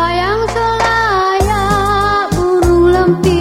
sayang selaya burung lempir